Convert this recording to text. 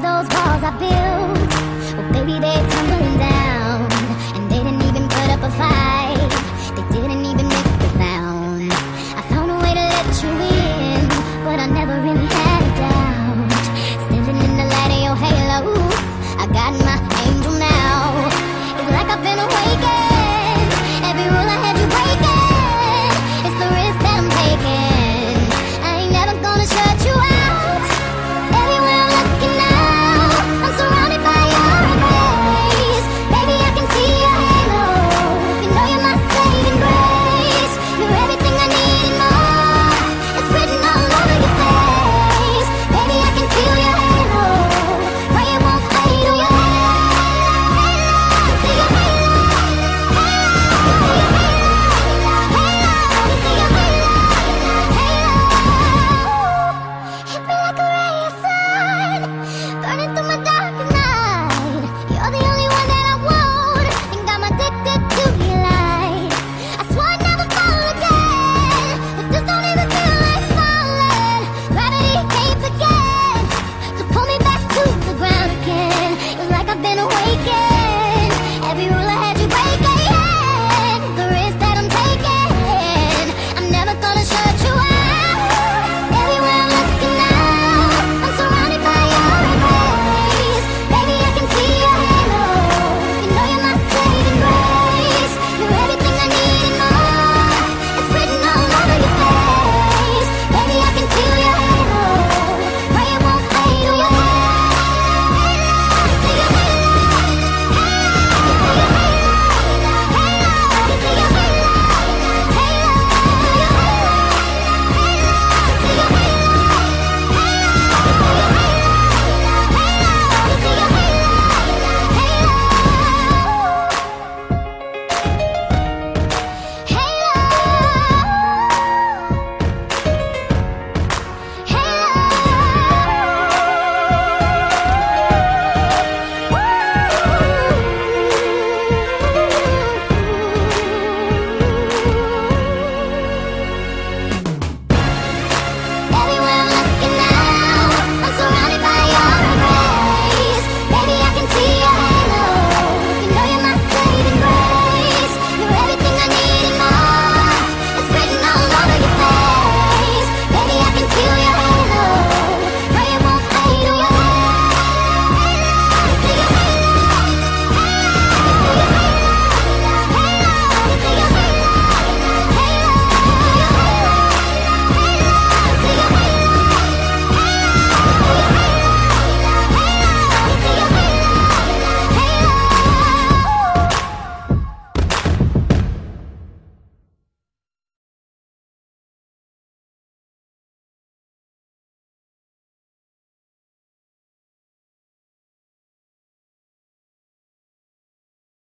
those walls I built, well, baby, they're tumbling down, and they didn't even put up a fight. run away